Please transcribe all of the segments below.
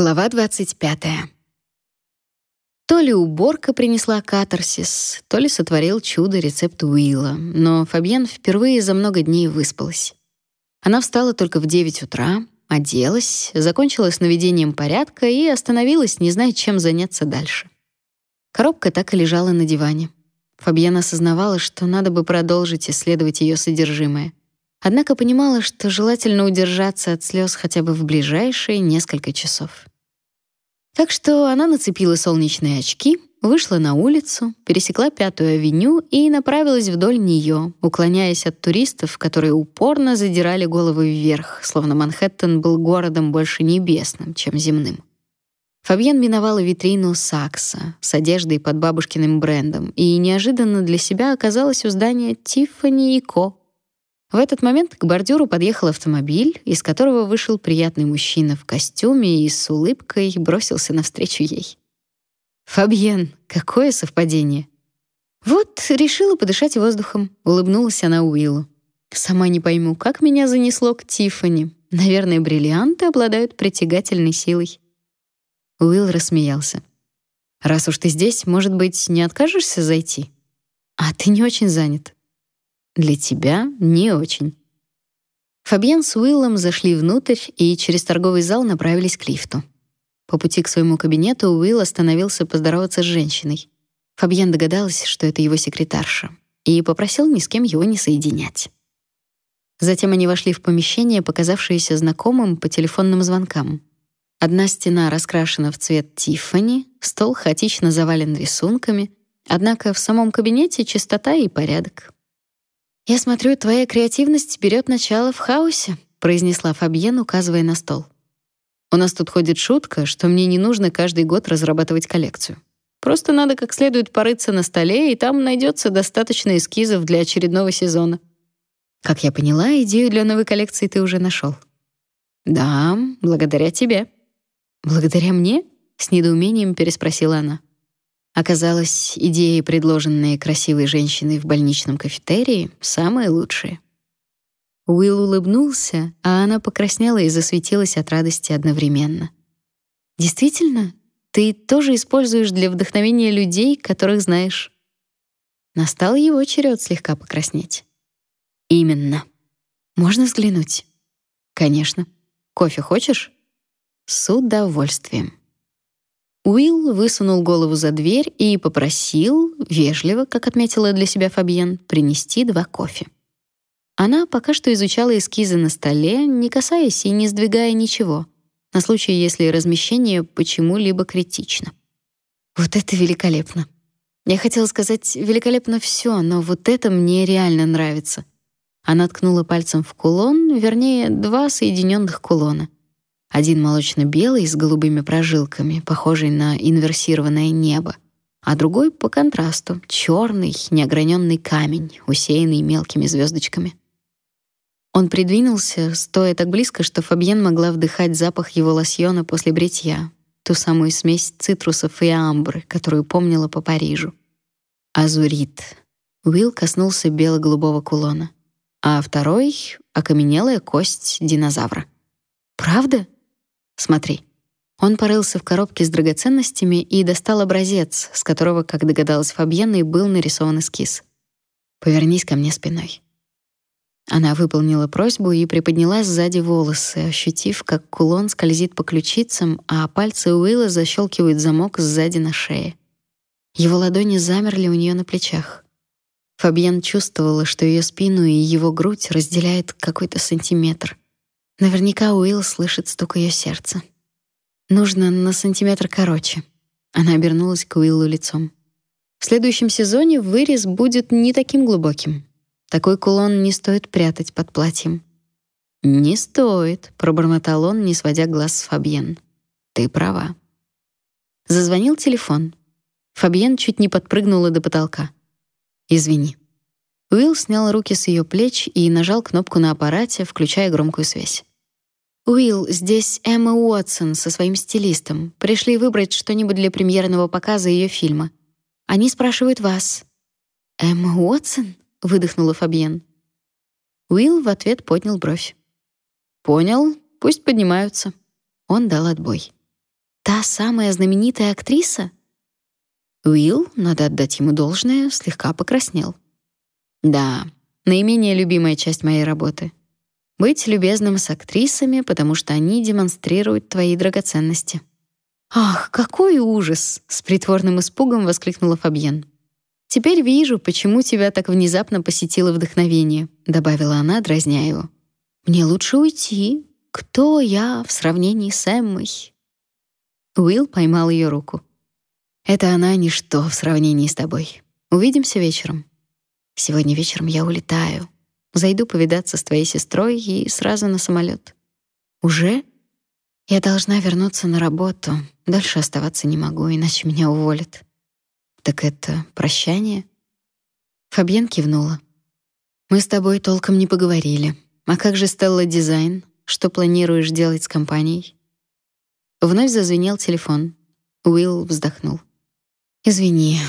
Глава 25. То ли уборка принесла катарсис, то ли сотворил чудо рецепт Уилла, но Фабьен впервые за много дней выспалась. Она встала только в 9 утра, оделась, закончила с наведением порядка и остановилась, не зная, чем заняться дальше. Коробка так и лежала на диване. Фабьен осознавала, что надо бы продолжить исследовать ее содержимое. Однако понимала, что желательно удержаться от слез хотя бы в ближайшие несколько часов. Так что она нацепила солнечные очки, вышла на улицу, пересекла Пятую авеню и направилась вдоль нее, уклоняясь от туристов, которые упорно задирали головы вверх, словно Манхэттен был городом больше небесным, чем земным. Фабьен миновала витрину Сакса с одеждой под бабушкиным брендом и неожиданно для себя оказалась у здания Tiffany Co. В этот момент к бордюру подъехал автомобиль, из которого вышел приятный мужчина в костюме и с улыбкой бросился навстречу ей. «Фабьен, какое совпадение!» «Вот, решила подышать воздухом», — улыбнулась она Уиллу. «Сама не пойму, как меня занесло к Тиффани. Наверное, бриллианты обладают притягательной силой». Уилл рассмеялся. «Раз уж ты здесь, может быть, не откажешься зайти? А ты не очень занят». Для тебя не очень. Фабьен с Уиллом зашли внутрь и через торговый зал направились к лифту. По пути к своему кабинету Уилл остановился поздороваться с женщиной. Фабьен догадалась, что это его секретарша, и попросил ни с кем его не соединять. Затем они вошли в помещение, показавшееся знакомым по телефонным звонкам. Одна стена раскрашена в цвет Тиффани, стол хаотично завален рисунками, однако в самом кабинете чистота и порядок. «Я смотрю, твоя креативность берет начало в хаосе», произнесла Фабьен, указывая на стол. «У нас тут ходит шутка, что мне не нужно каждый год разрабатывать коллекцию. Просто надо как следует порыться на столе, и там найдется достаточно эскизов для очередного сезона». Как я поняла, идею для новой коллекции ты уже нашел. Да, благодаря тебе. Благодаря мне? С недоумением переспросила она. Оказалось, идеи, предложенные красивой женщиной в больничном кафетерии, самые лучшие. Уилл улыбнулся, а она покраснела и засветилась от радости одновременно. Действительно, ты тоже используешь для вдохновения людей, которых знаешь. Настал его черед слегка покраснеть. Именно. Можно взглянуть? Конечно. Кофе хочешь? С удовольствием. Уилл высунул голову за дверь и попросил, вежливо, как отметила для себя Фабьен, принести два кофе. Она пока что изучала эскизы на столе, не касаясь и не сдвигая ничего, на случай, если размещение почему-либо критично. Вот это великолепно. Я хотела сказать, великолепно все, но вот это мне реально нравится. Она ткнула пальцем в кулон, вернее, два соединенных кулона — один молочно-белый с голубыми прожилками, похожий на инверсированное небо, а другой по контрасту черный, неограненный камень, усеянный мелкими звездочками. Он придвинулся, стоя так близко, что Фабьен могла вдыхать запах его лосьона после бритья, ту самую смесь цитрусов и амбры, которую помнила по Парижу. Азурит. Уилл коснулся бело-голубого кулона, а второй — окаменелая кость динозавра. «Правда?» Смотри. Он порылся в коробке с драгоценностями и достал образец, с которого, как догадалась Фабьена, и был нарисован эскиз. Повернись ко мне спиной. Она выполнила просьбу и приподняла сзади волосы, ощутив, как кулон скользит по ключицам, а пальцы Уилла защелкивают замок сзади на шее. Его ладони замерли у нее на плечах. Фабьен чувствовала, что ее спину и его грудь разделяет какой-то сантиметр. Наверняка Уилл слышит стук ее сердца. Нужно на сантиметр короче. Она обернулась к Уиллу лицом. В следующем сезоне вырез будет не таким глубоким. Такой кулон не стоит прятать под платьем. Не стоит, пробормотал он, не сводя глаз с Фабьен. Ты права. Зазвонил телефон. Фабьен чуть не подпрыгнула до потолка. Извини. Уилл снял руки с ее плеч и нажал кнопку на аппарате, включая громкую связь. «Уилл, здесь Эмма Уотсон со своим стилистом. Пришли выбрать что-нибудь для премьерного показа ее фильма. Они спрашивают вас». «Эмма Уотсон?» — выдохнула Фабьен. Уилл в ответ поднял бровь. «Понял, пусть поднимаются». Он дал отбой. та самая знаменитая актриса? Уилл, надо отдать ему должное, слегка покраснел. Да, наименее любимая часть моей работы. Быть любезным с актрисами, потому что они демонстрируют твои драгоценности. Ах, какой ужас, с притворным испугом воскликнула Фабьен. Теперь вижу, почему тебя так внезапно посетило вдохновение, добавила она, дразня его. Мне лучше уйти. Кто я в сравнении с Эммой? Уилл поймал ее руку. Это она ничто в сравнении с тобой. Увидимся вечером. Сегодня вечером я улетаю. Зайду повидаться с твоей сестрой и сразу на самолет. Уже? Я должна вернуться на работу. Дальше оставаться не могу, иначе меня уволят. Так это прощание? Фабьен кивнула. Мы с тобой толком не поговорили. А как же Стелла Дизайн? Что планируешь делать с компанией? Вновь зазвенел телефон. Уилл вздохнул. Извини.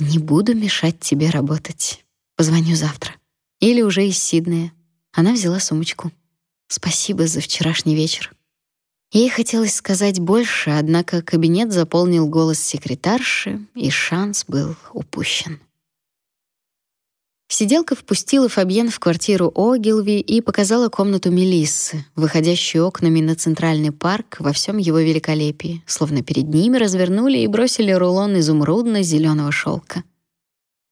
Не буду мешать тебе работать. Позвоню завтра. Или уже из Сиднея. Она взяла сумочку. Спасибо за вчерашний вечер. Ей хотелось сказать больше, однако кабинет заполнил голос секретарши, и шанс был упущен. Сиделка впустила Фабьен в квартиру Огилви и показала комнату Мелиссы, выходящую окнами на центральный парк во всем его великолепии, словно перед ними развернули и бросили рулон изумрудно зеленого шелка.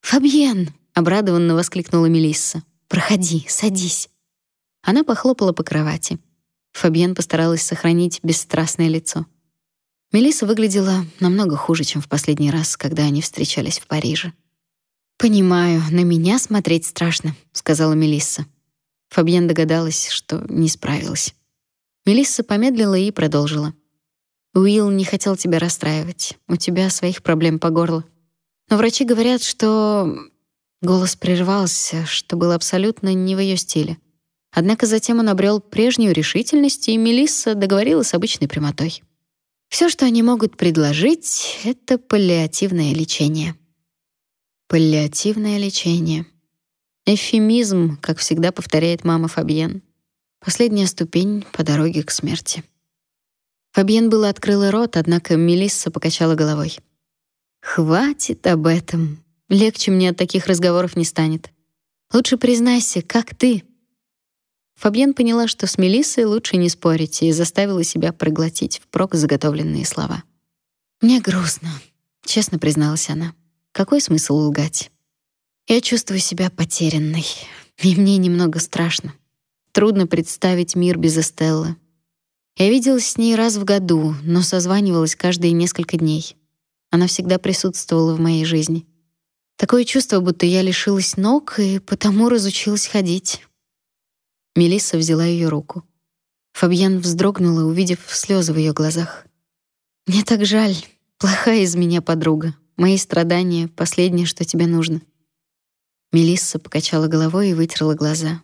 «Фабьен!» — обрадованно воскликнула Мелисса. «Проходи, садись». Она похлопала по кровати. Фабьен постаралась сохранить бесстрастное лицо. Мелисса выглядела намного хуже, чем в последний раз, когда они встречались в Париже. «Понимаю, на меня смотреть страшно», — сказала Мелисса. Фабьен догадалась, что не справилась. Мелисса помедлила и продолжила. «Уилл не хотел тебя расстраивать. У тебя своих проблем по горло. Но врачи говорят, что...» Голос прервался, что было абсолютно не в ее стиле. Однако затем он обрел прежнюю решительность, и Мелисса договорила с обычной прямотой. Все, что они могут предложить, — это паллиативное лечение. Паллиативное лечение. Эвфемизм, как всегда повторяет мама Фабьен. Последняя ступень по дороге к смерти. Фабьен было открыла рот, однако Мелисса покачала головой. Хватит об этом. Легче мне от таких разговоров не станет. Лучше признайся, как ты? Фабьен поняла, что с Мелиссой лучше не спорить, и заставила себя проглотить впрок заготовленные слова. Мне грустно, честно призналась она. Какой смысл лгать? Я чувствую себя потерянной, и мне немного страшно. Трудно представить мир без Эстеллы. Я виделась с ней раз в году, но созванивалась каждые несколько дней. Она всегда присутствовала в моей жизни. Такое чувство, будто я лишилась ног и потому разучилась ходить. Мелисса взяла ее руку. Фабьен вздрогнула, увидев слезы в ее глазах. Мне так жаль, плохая из меня подруга. Мои страдания — последнее, что тебе нужно». Мелисса покачала головой и вытерла глаза.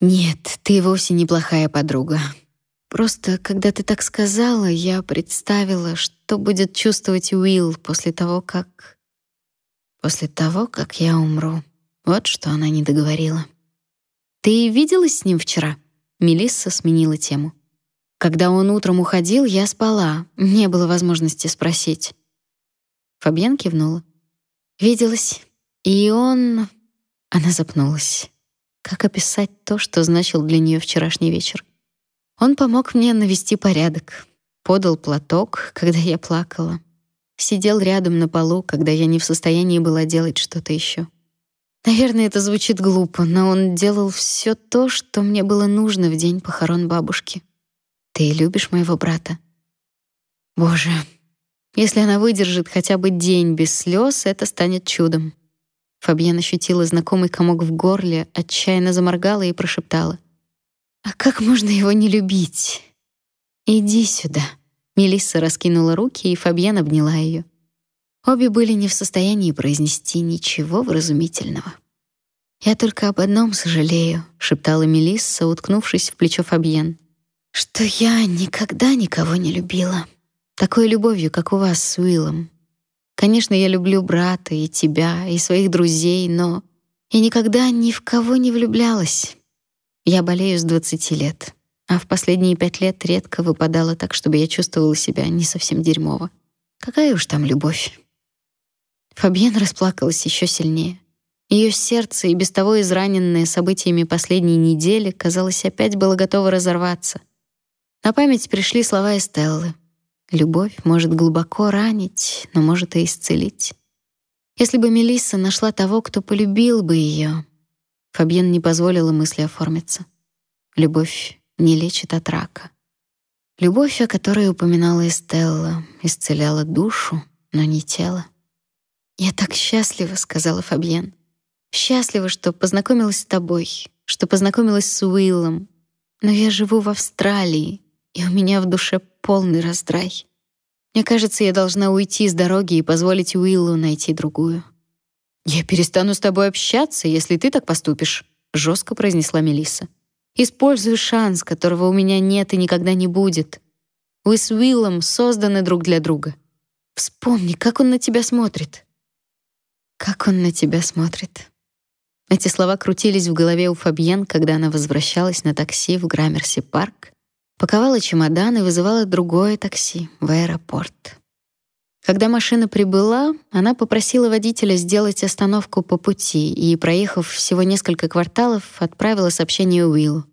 «Нет, ты вовсе неплохая подруга. Просто, когда ты так сказала, я представила, что будет чувствовать Уилл после того, как... После того, как я умру. Вот что она не договорила. Ты виделась с ним вчера? Мелисса сменила тему. Когда он утром уходил, я спала. Не было возможности спросить. Фабьен кивнула. Виделась. И он... Она запнулась. Как описать то, что значил для нее вчерашний вечер? Он помог мне навести порядок. Подал платок, когда я плакала. Сидел рядом на полу, когда я не в состоянии была делать что-то еще. Наверное, это звучит глупо, но он делал все то, что мне было нужно в день похорон бабушки. Ты любишь моего брата? Боже, если она выдержит хотя бы день без слез, это станет чудом. Фабьен ощутила знакомый комок в горле, отчаянно заморгала и прошептала: "А как можно его не любить? Иди сюда". Мелисса раскинула руки, и Фабьен обняла ее. Обе были не в состоянии произнести ничего вразумительного. «Я только об одном сожалею», — шептала Мелисса, уткнувшись в плечо Фабьен, «что я никогда никого не любила» такой любовью, как у вас с Уиллом. Конечно, я люблю брата и тебя, и своих друзей, но я никогда ни в кого не влюблялась. Я болею с 20 лет, а в последние пять лет редко выпадало так, чтобы я чувствовала себя не совсем дерьмово. Какая уж там любовь. Фабьен расплакалась еще сильнее. Ее сердце, и без того израненное событиями последней недели, казалось, опять было готово разорваться. На память пришли слова Эстеллы. «Любовь может глубоко ранить, но может и исцелить». Если бы Мелисса нашла того, кто полюбил бы ее, Фабьен не позволила мысли оформиться. Любовь не лечит от рака. Любовь, о которой упоминала Эстелла, исцеляла душу, но не тело. «Я так счастлива», — сказала Фабьен. «Счастлива, что познакомилась с тобой, что познакомилась с Уиллом. Но я живу в Австралии, и у меня в душе полный раздрай. Мне кажется, я должна уйти с дороги и позволить Уиллу найти другую». «Я перестану с тобой общаться, если ты так поступишь», — жестко произнесла Мелисса. «Используй шанс, которого у меня нет и никогда не будет. Вы с Уиллом созданы друг для друга. Вспомни, как он на тебя смотрит. Как он на тебя смотрит. Эти слова крутились в голове у Фабьен, когда она возвращалась на такси в Граммерси-парк, паковала чемодан и вызывала другое такси в аэропорт. Когда машина прибыла, она попросила водителя сделать остановку по пути и, проехав всего несколько кварталов, отправила сообщение Уиллу.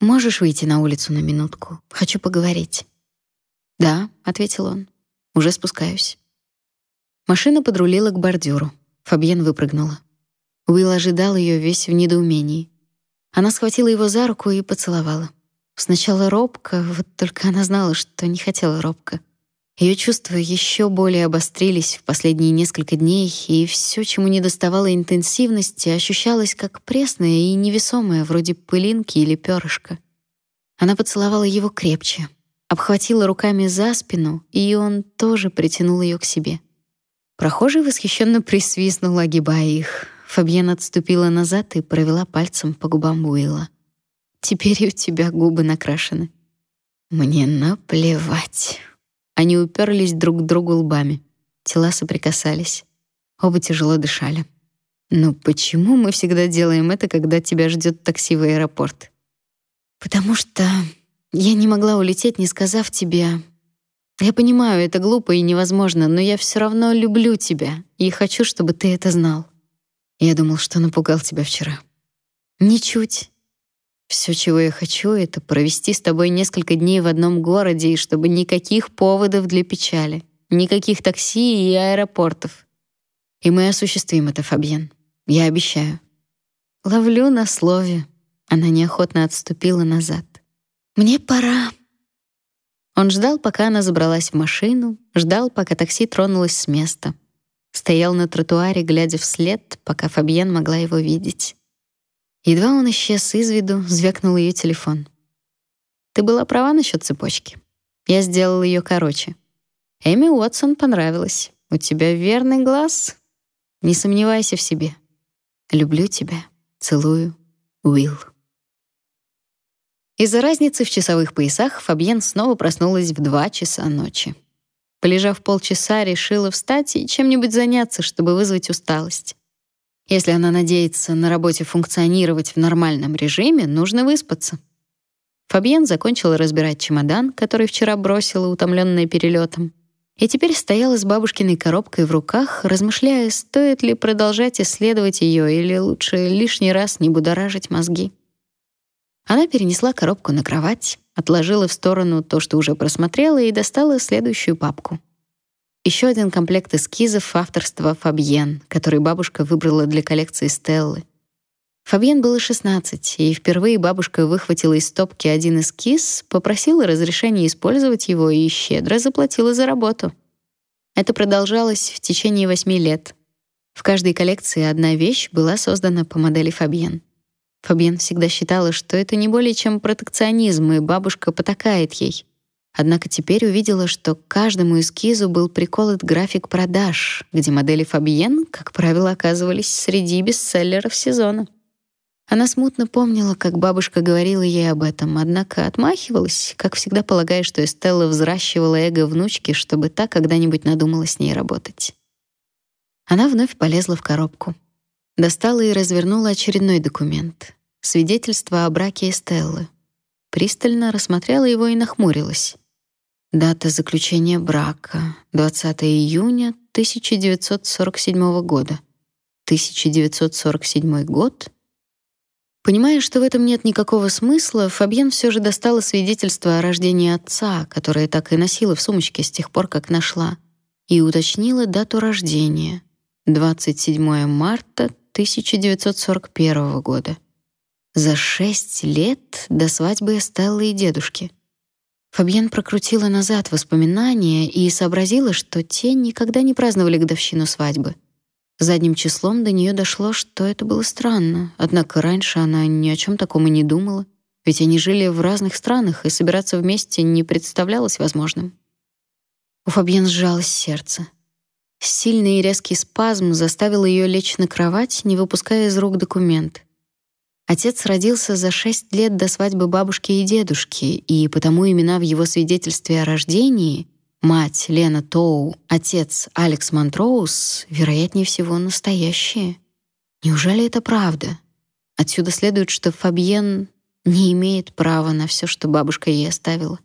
«Можешь выйти на улицу на минутку? Хочу поговорить». «Да», — ответил он. «Уже спускаюсь». Машина подрулила к бордюру. Фабьен выпрыгнула. Уилл ожидал ее весь в недоумении. Она схватила его за руку и поцеловала. Сначала робко, вот только она знала, что не хотела робко. Ее чувства еще более обострились в последние несколько дней, и все, чему не доставало интенсивности, ощущалось как пресное и невесомое, вроде пылинки или перышка. Она поцеловала его крепче, обхватила руками за спину, и он тоже притянул ее к себе. Прохожий восхищенно присвистнул, огибая их. Фабьен отступила назад и провела пальцем по губам Уилла. «Теперь у тебя губы накрашены». «Мне наплевать». Они уперлись друг к другу лбами. Тела соприкасались. Оба тяжело дышали. «Ну почему мы всегда делаем это, когда тебя ждет такси в аэропорт?» «Потому что я не могла улететь, не сказав тебе, я понимаю, это глупо и невозможно, но я все равно люблю тебя и хочу, чтобы ты это знал. Я думал, что напугал тебя вчера. Ничуть. Все, чего я хочу, это провести с тобой несколько дней в одном городе, и чтобы никаких поводов для печали, никаких такси и аэропортов. И мы осуществим это, Фабьен. Я обещаю. Ловлю на слове. Она неохотно отступила назад. Мне пора. Он ждал, пока она забралась в машину, ждал, пока такси тронулось с места. Стоял на тротуаре, глядя вслед, пока Фабьен могла его видеть. Едва он исчез из виду, звякнул ее телефон. «Ты была права насчет цепочки. Я сделал ее короче. Эми Уотсон понравилась. У тебя верный глаз. Не сомневайся в себе. Люблю тебя. Целую. Уилл». Из-за разницы в часовых поясах Фабьен снова проснулась в два часа ночи. Полежав полчаса, решила встать и чем-нибудь заняться, чтобы вызвать усталость. Если она надеется на работе функционировать в нормальном режиме, нужно выспаться. Фабьен закончила разбирать чемодан, который вчера бросила, утомленная перелетом, и теперь стояла с бабушкиной коробкой в руках, размышляя, стоит ли продолжать исследовать ее или лучше лишний раз не будоражить мозги. Она перенесла коробку на кровать, отложила в сторону то, что уже просмотрела, и достала следующую папку. Еще один комплект эскизов авторства Фабьен, который бабушка выбрала для коллекции Стеллы. Фабьен было 16, и впервые бабушка выхватила из стопки один эскиз, попросила разрешения использовать его и щедро заплатила за работу. Это продолжалось в течение восьми лет. В каждой коллекции одна вещь была создана по модели Фабьен. Фабьен всегда считала, что это не более чем протекционизм, и бабушка потакает ей. Однако теперь увидела, что к каждому эскизу был приколот график продаж, где модели Фабьен, как правило, оказывались среди бестселлеров сезона. Она смутно помнила, как бабушка говорила ей об этом, однако отмахивалась, как всегда полагая, что Эстелла взращивала эго внучки, чтобы та когда-нибудь надумала с ней работать. Она вновь полезла в коробку. Достала и развернула очередной документ. Свидетельство о браке Эстеллы. пристально рассмотрела его и нахмурилась. Дата заключения брака — 20 июня 1947 года. 1947 год. Понимая, что в этом нет никакого смысла, Фабьен все же достала свидетельство о рождении отца, которое так и носила в сумочке с тех пор, как нашла, и уточнила дату рождения — 27 марта 1941 года. За шесть лет до свадьбы Стеллы и дедушки. Фабьен прокрутила назад воспоминания и сообразила, что те никогда не праздновали годовщину свадьбы. Задним числом до нее дошло, что это было странно, однако раньше она ни о чем таком и не думала, ведь они жили в разных странах, и собираться вместе не представлялось возможным. У Фабьен сжалось сердце. Сильный и резкий спазм заставил ее лечь на кровать, не выпуская из рук документ. Отец родился за шесть лет до свадьбы бабушки и дедушки, и потому имена в его свидетельстве о рождении мать Лена Тоу, отец Алекс Монтроуз, вероятнее всего, настоящие. Неужели это правда? Отсюда следует, что Фабьен не имеет права на все, что бабушка ей оставила.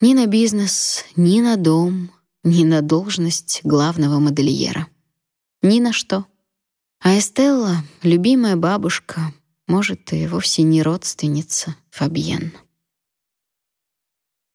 Ни на бизнес, ни на дом, ни на должность главного модельера. Ни на что. А Эстелла, любимая бабушка, может, и вовсе не родственница Фабьен.